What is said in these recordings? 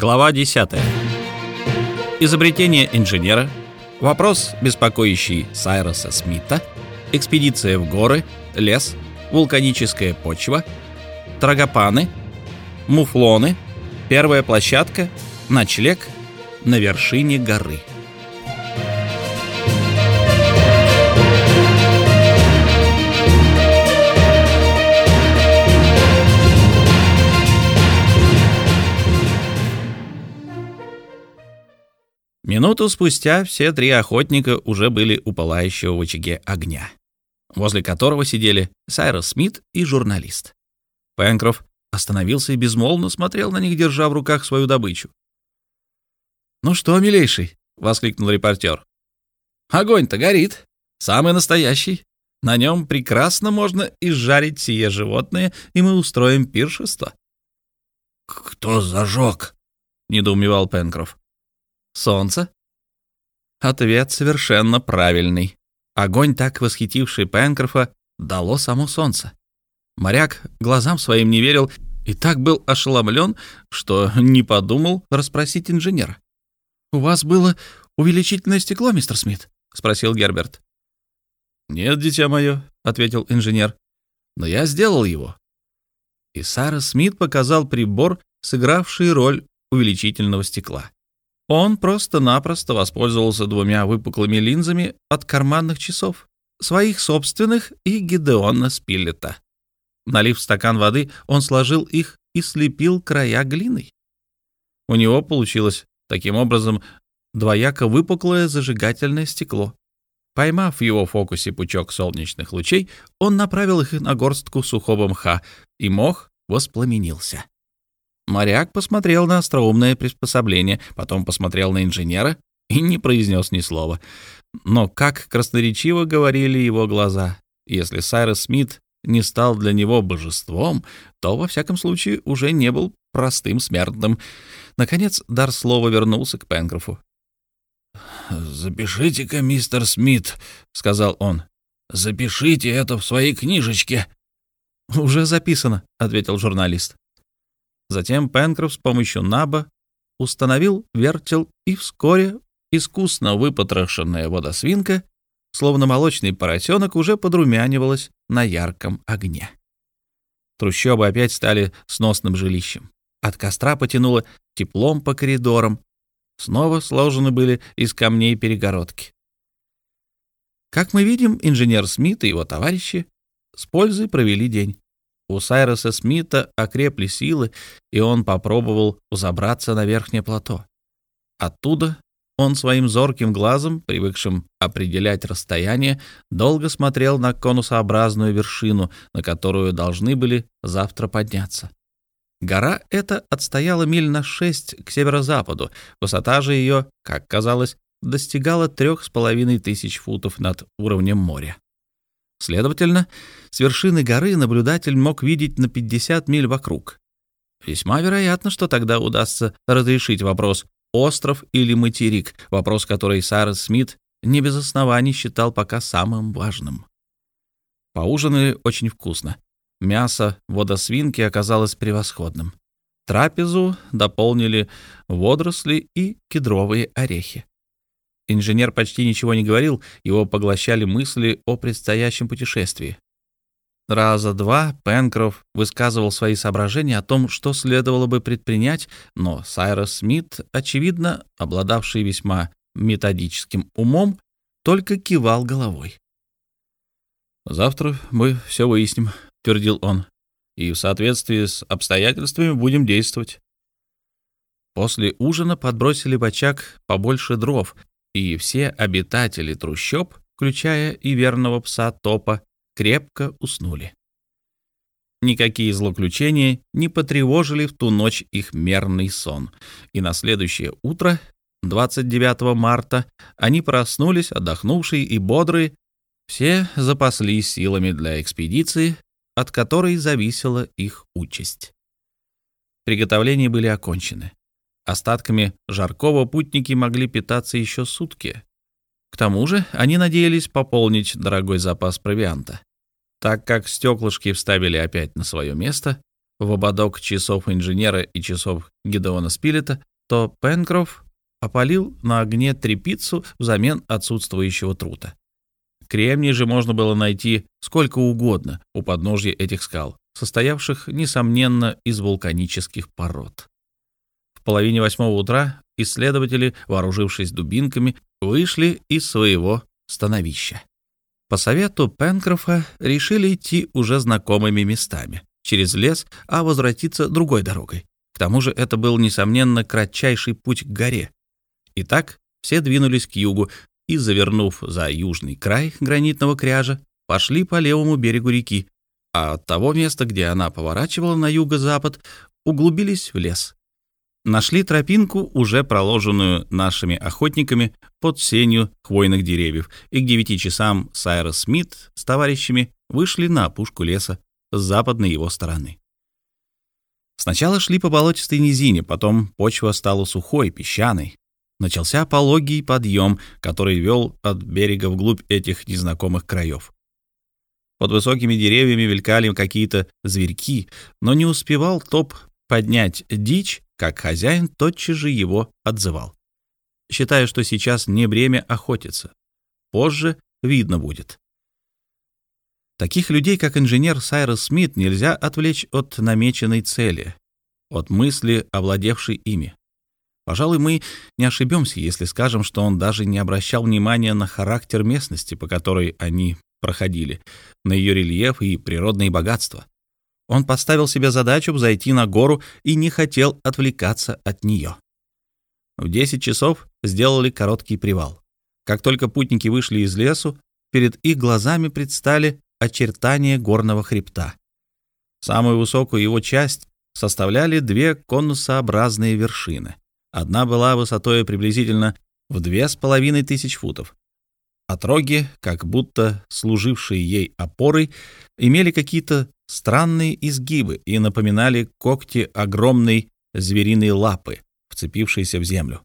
Глава 10. Изобретение инженера. Вопрос, беспокоящий Сайроса Смита. Экспедиция в горы, лес, вулканическая почва, трагопаны, муфлоны, первая площадка, ночлег на вершине горы. Минуту спустя все три охотника уже были у пылающего в очаге огня, возле которого сидели Сайрос Смит и журналист. Пенкроф остановился и безмолвно смотрел на них, держа в руках свою добычу. «Ну что, милейший?» — воскликнул репортер. «Огонь-то горит, самый настоящий. На нем прекрасно можно изжарить сие животное, и мы устроим пиршество». «Кто зажег?» — недоумевал Пенкроф. Солнце? Ответ совершенно правильный. Огонь, так восхитивший Пенкрофа, дало само солнце. Моряк глазам своим не верил и так был ошеломлен, что не подумал расспросить инженера. «У вас было увеличительное стекло, мистер Смит?» — спросил Герберт. «Нет, дитя мое», — ответил инженер, — «но я сделал его». И Сара Смит показал прибор, сыгравший роль увеличительного стекла. Он просто-напросто воспользовался двумя выпуклыми линзами от карманных часов, своих собственных и Гидеона Спиллета. Налив стакан воды, он сложил их и слепил края глиной. У него получилось таким образом двояко выпуклое зажигательное стекло. Поймав в его фокусе пучок солнечных лучей, он направил их на горстку сухого мха, и мох воспламенился. Моряк посмотрел на остроумное приспособление, потом посмотрел на инженера и не произнес ни слова. Но как красноречиво говорили его глаза. Если Сайрес Смит не стал для него божеством, то, во всяком случае, уже не был простым смертным. Наконец, дар слова вернулся к Пенкрофу. «Запишите-ка, мистер Смит», — сказал он. «Запишите это в своей книжечке». «Уже записано», — ответил журналист. Затем Пенкроф с помощью наба установил вертел, и вскоре искусно выпотрошенная водосвинка, словно молочный поросенок, уже подрумянивалась на ярком огне. Трущобы опять стали сносным жилищем. От костра потянуло теплом по коридорам. Снова сложены были из камней перегородки. Как мы видим, инженер Смит и его товарищи с пользой провели день. У Сайроса Смита окрепли силы, и он попробовал взобраться на верхнее плато. Оттуда он своим зорким глазом, привыкшим определять расстояние, долго смотрел на конусообразную вершину, на которую должны были завтра подняться. Гора эта отстояла миль на шесть к северо-западу, высота же ее, как казалось, достигала трех с половиной тысяч футов над уровнем моря. Следовательно, с вершины горы наблюдатель мог видеть на 50 миль вокруг. Весьма вероятно, что тогда удастся разрешить вопрос «остров или материк», вопрос, который Сарас Смит не без оснований считал пока самым важным. Поужинали очень вкусно. Мясо водосвинки оказалось превосходным. Трапезу дополнили водоросли и кедровые орехи. Инженер почти ничего не говорил, его поглощали мысли о предстоящем путешествии. Раза два Пенкроф высказывал свои соображения о том, что следовало бы предпринять, но Сайрос Смит, очевидно, обладавший весьма методическим умом, только кивал головой. «Завтра мы все выясним», — твердил он, — «и в соответствии с обстоятельствами будем действовать». После ужина подбросили в очаг побольше дров, и все обитатели трущоб, включая и верного пса Топа, крепко уснули. Никакие злоключения не потревожили в ту ночь их мерный сон, и на следующее утро, 29 марта, они проснулись, отдохнувшие и бодрые, все запаслись силами для экспедиции, от которой зависела их участь. Приготовления были окончены. Остатками жаркого путники могли питаться еще сутки. К тому же они надеялись пополнить дорогой запас провианта. Так как стеклышки вставили опять на свое место, в ободок часов инженера и часов Гедеона Спилета, то Пенкроф опалил на огне трепицу взамен отсутствующего трута. Кремний же можно было найти сколько угодно у подножья этих скал, состоявших, несомненно, из вулканических пород. Половине восьмого утра исследователи, вооружившись дубинками, вышли из своего становища. По совету Пенкрофа решили идти уже знакомыми местами, через лес, а возвратиться другой дорогой. К тому же это был, несомненно, кратчайший путь к горе. Итак, все двинулись к югу и, завернув за южный край гранитного кряжа, пошли по левому берегу реки, а от того места, где она поворачивала на юго-запад, углубились в лес. Нашли тропинку, уже проложенную нашими охотниками под сенью хвойных деревьев, и к девяти часам Сайрос Смит с товарищами вышли на опушку леса с западной его стороны. Сначала шли по болотистой низине, потом почва стала сухой, песчаной. Начался пологий подъем, который вел от берега вглубь этих незнакомых краев. Под высокими деревьями мелькали какие-то зверьки, но не успевал топ поднять дичь, как хозяин тотчас же его отзывал. Считая, что сейчас не время охотиться. Позже видно будет. Таких людей, как инженер Сайрос Смит, нельзя отвлечь от намеченной цели, от мысли, овладевшей ими. Пожалуй, мы не ошибемся, если скажем, что он даже не обращал внимания на характер местности, по которой они проходили, на ее рельеф и природные богатства. Он поставил себе задачу зайти на гору и не хотел отвлекаться от нее. В 10 часов сделали короткий привал. Как только путники вышли из лесу, перед их глазами предстали очертания горного хребта. Самую высокую его часть составляли две конусообразные вершины. Одна была высотой приблизительно в две с половиной тысяч футов, Отроги, как будто служившие ей опорой, имели какие-то странные изгибы и напоминали когти огромной звериной лапы, вцепившейся в землю.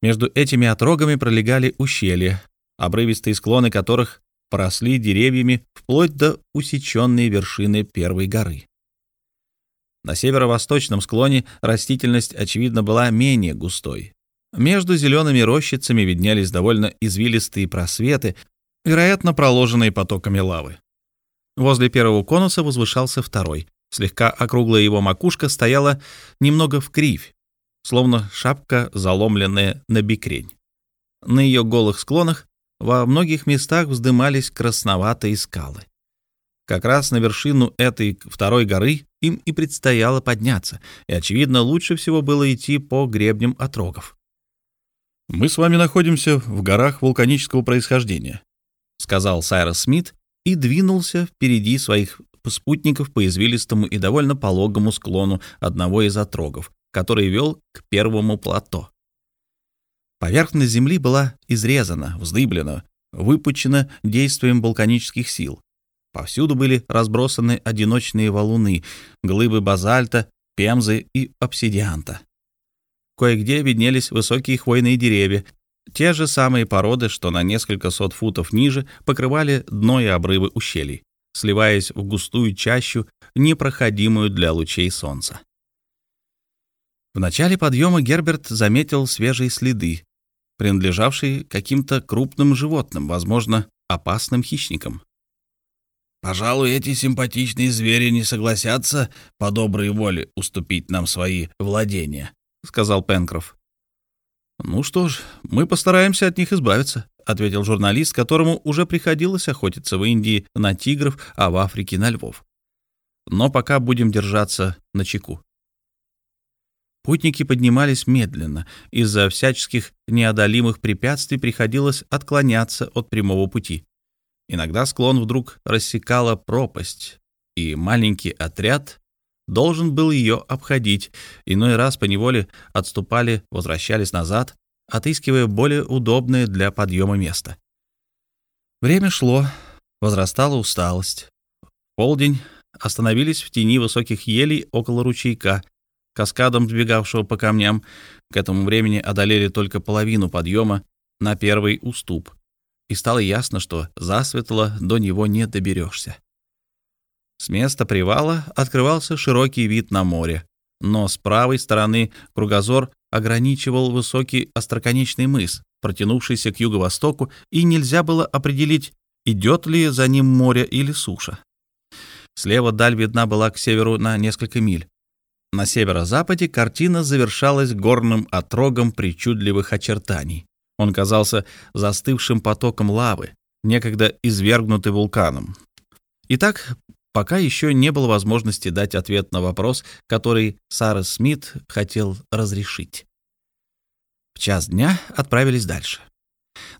Между этими отрогами пролегали ущелья, обрывистые склоны которых поросли деревьями вплоть до усеченной вершины первой горы. На северо-восточном склоне растительность, очевидно, была менее густой, между зелеными рощицами виднелись довольно извилистые просветы, вероятно, проложенные потоками лавы. Возле первого конуса возвышался второй. Слегка округлая его макушка стояла немного в кривь, словно шапка, заломленная на бикрень. На ее голых склонах во многих местах вздымались красноватые скалы. Как раз на вершину этой второй горы им и предстояло подняться, и, очевидно, лучше всего было идти по гребням отрогов. «Мы с вами находимся в горах вулканического происхождения», — сказал Сайрос Смит и двинулся впереди своих спутников по извилистому и довольно пологому склону одного из отрогов, который вел к первому плато. Поверхность земли была изрезана, вздыблена, выпучена действием вулканических сил. Повсюду были разбросаны одиночные валуны, глыбы базальта, пемзы и обсидианта. Кое-где виднелись высокие хвойные деревья, те же самые породы, что на несколько сот футов ниже покрывали дно и обрывы ущелий, сливаясь в густую чащу, непроходимую для лучей солнца. В начале подъема Герберт заметил свежие следы, принадлежавшие каким-то крупным животным, возможно, опасным хищникам. «Пожалуй, эти симпатичные звери не согласятся по доброй воле уступить нам свои владения», — сказал Пенкроф. «Ну что ж, мы постараемся от них избавиться», — ответил журналист, которому уже приходилось охотиться в Индии на тигров, а в Африке на львов. «Но пока будем держаться на чеку». Путники поднимались медленно. Из-за всяческих неодолимых препятствий приходилось отклоняться от прямого пути. Иногда склон вдруг рассекала пропасть, и маленький отряд должен был ее обходить, иной раз поневоле отступали, возвращались назад, отыскивая более удобное для подъема место. Время шло, возрастала усталость. В полдень остановились в тени высоких елей около ручейка, каскадом сбегавшего по камням. К этому времени одолели только половину подъема на первый уступ, и стало ясно, что засветло до него не доберешься. С места привала открывался широкий вид на море, но с правой стороны кругозор ограничивал высокий остроконечный мыс, протянувшийся к юго-востоку, и нельзя было определить, идет ли за ним море или суша. Слева даль видна была к северу на несколько миль. На северо-западе картина завершалась горным отрогом причудливых очертаний. Он казался застывшим потоком лавы, некогда извергнутый вулканом. Итак, пока еще не было возможности дать ответ на вопрос, который Сара Смит хотел разрешить. В час дня отправились дальше.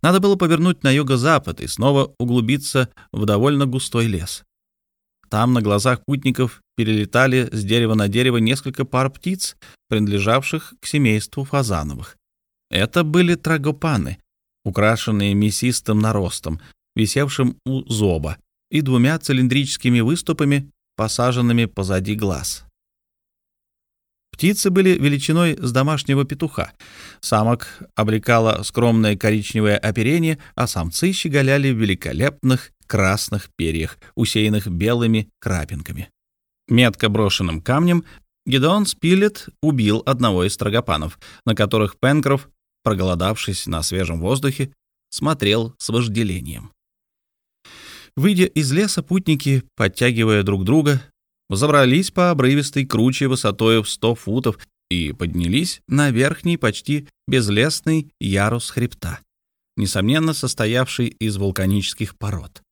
Надо было повернуть на юго-запад и снова углубиться в довольно густой лес. Там на глазах путников перелетали с дерева на дерево несколько пар птиц, принадлежавших к семейству фазановых. Это были трагопаны, украшенные мясистым наростом, висевшим у зоба, и двумя цилиндрическими выступами, посаженными позади глаз. Птицы были величиной с домашнего петуха. Самок облекало скромное коричневое оперение, а самцы щеголяли в великолепных красных перьях, усеянных белыми крапинками. Метко брошенным камнем Гедеон Спилет убил одного из трагопанов, на которых Пенкроф, проголодавшись на свежем воздухе, смотрел с вожделением. Выйдя из леса, путники, подтягивая друг друга, взобрались по обрывистой круче высотой в 100 футов и поднялись на верхний, почти безлесный ярус хребта, несомненно состоявший из вулканических пород.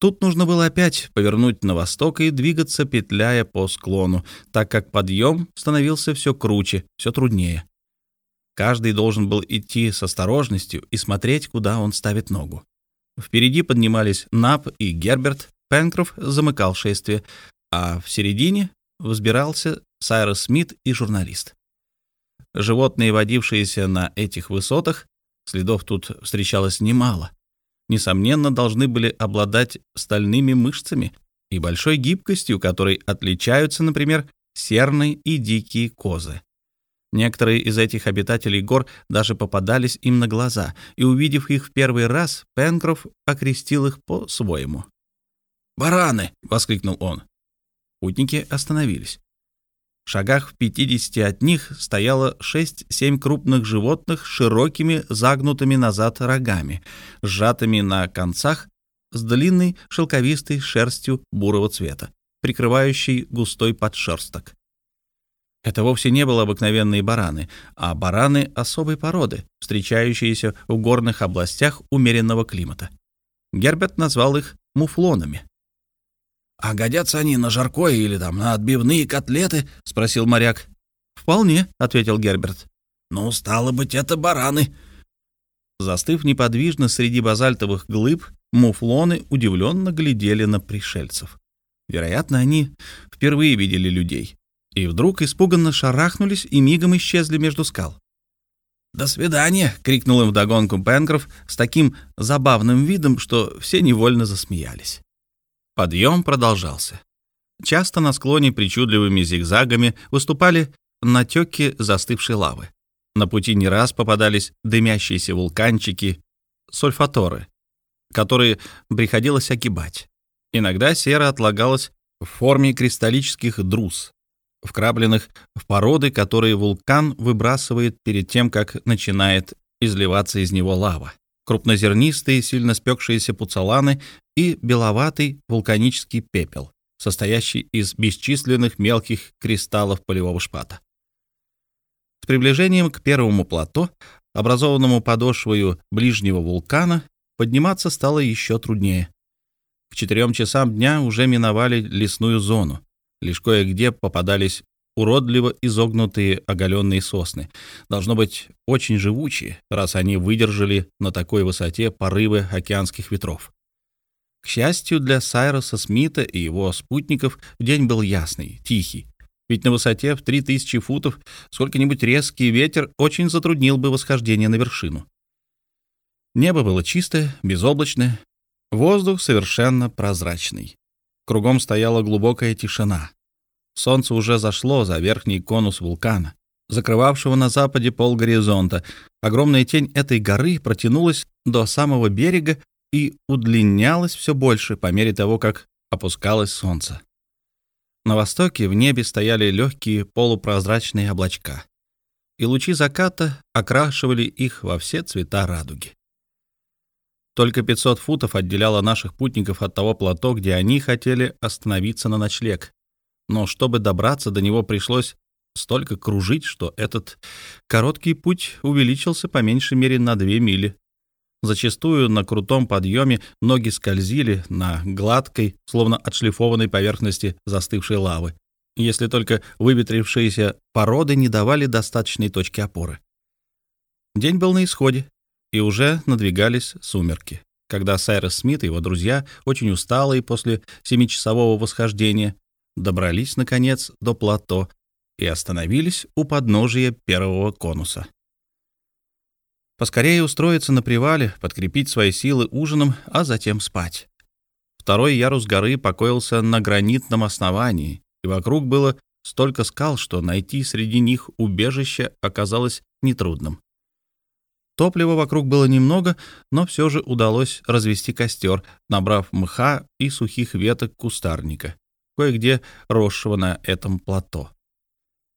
Тут нужно было опять повернуть на восток и двигаться, петляя по склону, так как подъем становился все круче, все труднее. Каждый должен был идти с осторожностью и смотреть, куда он ставит ногу. Впереди поднимались Нап и Герберт, Пенкроф замыкал шествие, а в середине взбирался Сайрос Смит и журналист. Животные, водившиеся на этих высотах, следов тут встречалось немало, несомненно, должны были обладать стальными мышцами и большой гибкостью, которой отличаются, например, серные и дикие козы. Некоторые из этих обитателей гор даже попадались им на глаза, и, увидев их в первый раз, Пенкроф окрестил их по-своему. «Бараны!» — воскликнул он. Путники остановились. В шагах в пятидесяти от них стояло шесть-семь крупных животных с широкими загнутыми назад рогами, сжатыми на концах с длинной шелковистой шерстью бурого цвета, прикрывающей густой подшерсток. Это вовсе не были обыкновенные бараны, а бараны особой породы, встречающиеся в горных областях умеренного климата. Герберт назвал их муфлонами. «А годятся они на жаркое или там на отбивные котлеты?» — спросил моряк. «Вполне», — ответил Герберт. «Ну, стало быть, это бараны». Застыв неподвижно среди базальтовых глыб, муфлоны удивленно глядели на пришельцев. Вероятно, они впервые видели людей. И вдруг испуганно шарахнулись и мигом исчезли между скал. «До свидания!» — крикнул им вдогонку Пенкроф с таким забавным видом, что все невольно засмеялись. Подъем продолжался. Часто на склоне причудливыми зигзагами выступали натеки застывшей лавы. На пути не раз попадались дымящиеся вулканчики, сульфаторы, которые приходилось огибать. Иногда сера отлагалась в форме кристаллических друз, вкрапленных в породы, которые вулкан выбрасывает перед тем, как начинает изливаться из него лава. Крупнозернистые, сильно спекшиеся пуцаланы и беловатый вулканический пепел, состоящий из бесчисленных мелких кристаллов полевого шпата. С приближением к первому плато, образованному подошвою ближнего вулкана, подниматься стало еще труднее. К четырем часам дня уже миновали лесную зону. Лишь кое-где попадались уродливо изогнутые оголенные сосны. Должно быть, очень живучие, раз они выдержали на такой высоте порывы океанских ветров. К счастью для Сайроса Смита и его спутников, день был ясный, тихий. Ведь на высоте в 3000 футов сколько-нибудь резкий ветер очень затруднил бы восхождение на вершину. Небо было чистое, безоблачное, воздух совершенно прозрачный. Кругом стояла глубокая тишина. Солнце уже зашло за верхний конус вулкана, закрывавшего на западе пол горизонта. Огромная тень этой горы протянулась до самого берега и удлинялась все больше по мере того, как опускалось солнце. На востоке в небе стояли легкие полупрозрачные облачка, и лучи заката окрашивали их во все цвета радуги. Только 500 футов отделяло наших путников от того плато, где они хотели остановиться на ночлег. Но чтобы добраться до него, пришлось столько кружить, что этот короткий путь увеличился по меньшей мере на две мили. Зачастую на крутом подъеме ноги скользили на гладкой, словно отшлифованной поверхности застывшей лавы, если только выветрившиеся породы не давали достаточной точки опоры. День был на исходе, и уже надвигались сумерки, когда Сайрос Смит и его друзья, очень усталые после семичасового восхождения, добрались, наконец, до плато и остановились у подножия первого конуса. Поскорее устроиться на привале, подкрепить свои силы ужином, а затем спать. Второй ярус горы покоился на гранитном основании, и вокруг было столько скал, что найти среди них убежище оказалось нетрудным. Топлива вокруг было немного, но все же удалось развести костер, набрав мха и сухих веток кустарника, кое-где росшего на этом плато.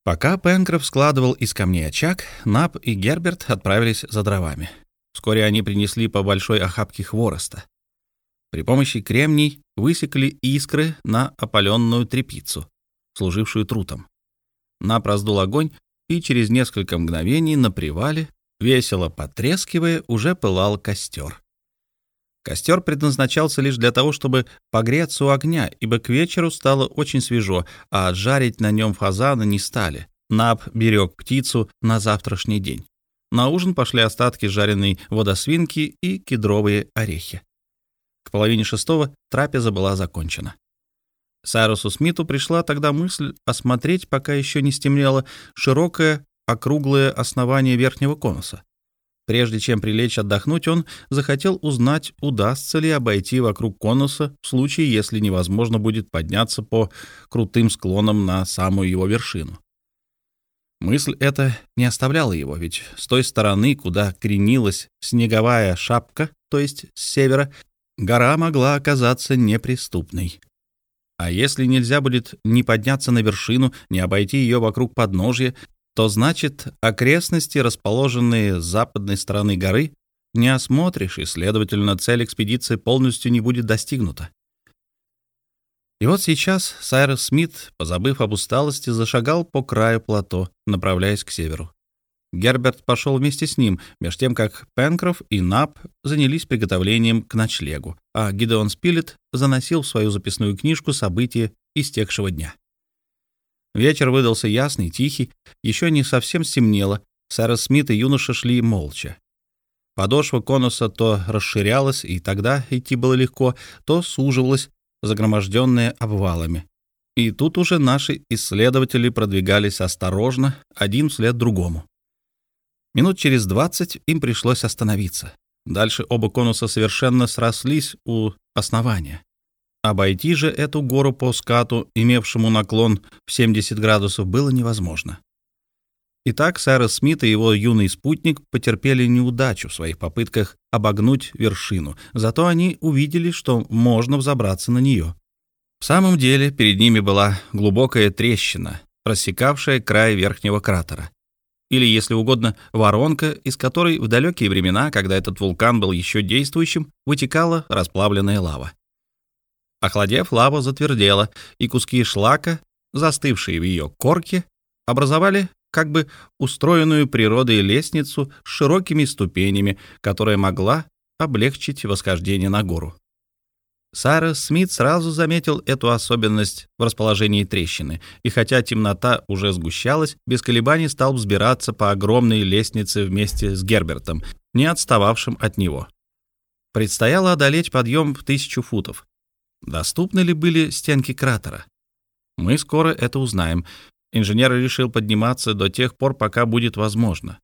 Пока Пенкроф складывал из камней очаг, Нап и Герберт отправились за дровами. Вскоре они принесли по большой охапке хвороста. При помощи кремний высекли искры на опаленную трепицу, служившую трутом. Нап раздул огонь, и через несколько мгновений на привале Весело потрескивая, уже пылал костер. Костер предназначался лишь для того, чтобы погреться у огня, ибо к вечеру стало очень свежо, а жарить на нем фазана не стали. Наб берег птицу на завтрашний день. На ужин пошли остатки жареной водосвинки и кедровые орехи. К половине шестого трапеза была закончена. Сайрусу Смиту пришла тогда мысль осмотреть, пока еще не стемнело, широкое округлое основание верхнего конуса. Прежде чем прилечь отдохнуть, он захотел узнать, удастся ли обойти вокруг конуса в случае, если невозможно будет подняться по крутым склонам на самую его вершину. Мысль эта не оставляла его, ведь с той стороны, куда кренилась снеговая шапка, то есть с севера, гора могла оказаться неприступной. А если нельзя будет ни подняться на вершину, ни обойти ее вокруг подножья, то значит, окрестности, расположенные с западной стороны горы, не осмотришь, и, следовательно, цель экспедиции полностью не будет достигнута. И вот сейчас Сайрос Смит, позабыв об усталости, зашагал по краю плато, направляясь к северу. Герберт пошел вместе с ним, между тем как Пенкроф и Нап занялись приготовлением к ночлегу, а Гидеон Спилет заносил в свою записную книжку события истекшего дня. Вечер выдался ясный, тихий, еще не совсем стемнело. Сара Смит и юноша шли молча. Подошва конуса то расширялась, и тогда идти было легко, то суживалась, загроможденная обвалами. И тут уже наши исследователи продвигались осторожно, один вслед другому. Минут через двадцать им пришлось остановиться. Дальше оба конуса совершенно срослись у основания. Обойти же эту гору по скату, имевшему наклон в 70 градусов, было невозможно. Итак, Сайрос Смит и его юный спутник потерпели неудачу в своих попытках обогнуть вершину, зато они увидели, что можно взобраться на нее. В самом деле перед ними была глубокая трещина, рассекавшая край верхнего кратера. Или, если угодно, воронка, из которой в далекие времена, когда этот вулкан был еще действующим, вытекала расплавленная лава. Охладев, лава затвердела, и куски шлака, застывшие в ее корке, образовали как бы устроенную природой лестницу с широкими ступенями, которая могла облегчить восхождение на гору. Сара Смит сразу заметил эту особенность в расположении трещины, и хотя темнота уже сгущалась, без колебаний стал взбираться по огромной лестнице вместе с Гербертом, не отстававшим от него. Предстояло одолеть подъем в тысячу футов. Доступны ли были стенки кратера? Мы скоро это узнаем. Инженер решил подниматься до тех пор, пока будет возможно.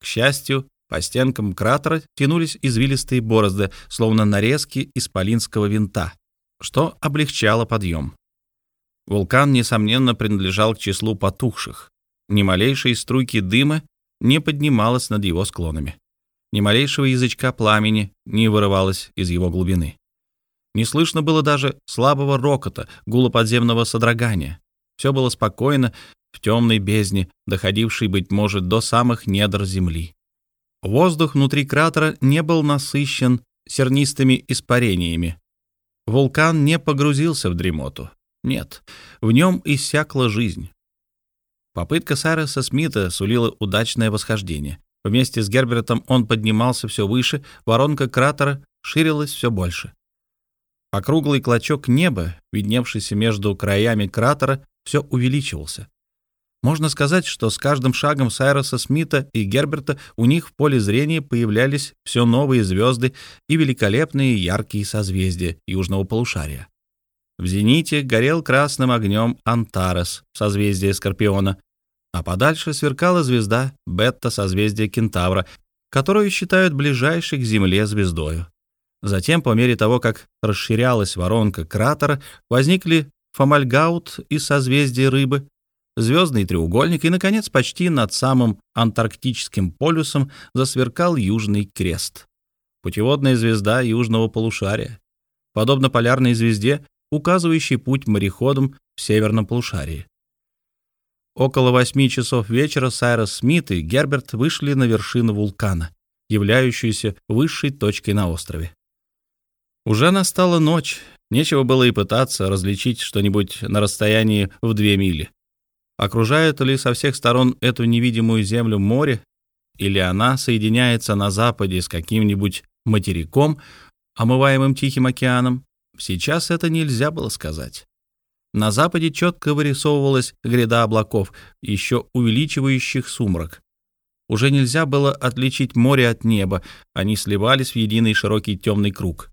К счастью, по стенкам кратера тянулись извилистые борозды, словно нарезки исполинского винта, что облегчало подъем. Вулкан, несомненно, принадлежал к числу потухших. Ни малейшей струйки дыма не поднималась над его склонами. Ни малейшего язычка пламени не вырывалось из его глубины. Не слышно было даже слабого рокота, гула подземного содрогания. Все было спокойно в темной бездне, доходившей, быть может, до самых недр земли. Воздух внутри кратера не был насыщен сернистыми испарениями. Вулкан не погрузился в дремоту. Нет, в нем иссякла жизнь. Попытка Сайреса Смита сулила удачное восхождение. Вместе с Гербертом он поднимался все выше, воронка кратера ширилась все больше. Округлый клочок неба, видневшийся между краями кратера, все увеличивался. Можно сказать, что с каждым шагом Сайроса Смита и Герберта у них в поле зрения появлялись все новые звезды и великолепные яркие созвездия южного полушария. В зените горел красным огнем Антарес, созвездие Скорпиона, а подальше сверкала звезда Бетта, созвездие Кентавра, которую считают ближайшей к Земле звездою. Затем, по мере того, как расширялась воронка кратера, возникли Фомальгаут и созвездие Рыбы, звездный треугольник, и, наконец, почти над самым антарктическим полюсом засверкал Южный крест. Путеводная звезда южного полушария. Подобно полярной звезде, указывающий путь мореходам в северном полушарии. Около восьми часов вечера Сайрос Смит и Герберт вышли на вершину вулкана, являющуюся высшей точкой на острове. Уже настала ночь, нечего было и пытаться различить что-нибудь на расстоянии в две мили. Окружает ли со всех сторон эту невидимую землю море, или она соединяется на западе с каким-нибудь материком, омываемым Тихим океаном, Сейчас это нельзя было сказать. На западе четко вырисовывалась гряда облаков, еще увеличивающих сумрак. Уже нельзя было отличить море от неба, они сливались в единый широкий темный круг.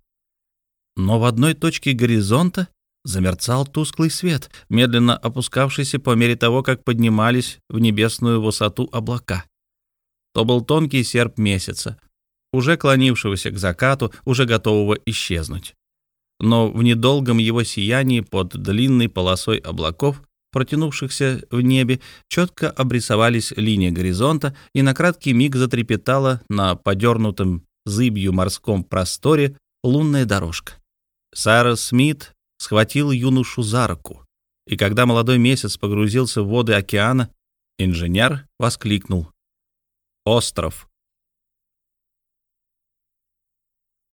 Но в одной точке горизонта замерцал тусклый свет, медленно опускавшийся по мере того, как поднимались в небесную высоту облака. То был тонкий серп месяца, уже клонившегося к закату, уже готового исчезнуть но в недолгом его сиянии под длинной полосой облаков, протянувшихся в небе, четко обрисовались линии горизонта, и на краткий миг затрепетала на подернутом зыбью морском просторе лунная дорожка. Сара Смит схватил юношу за руку, и когда молодой месяц погрузился в воды океана, инженер воскликнул. «Остров!»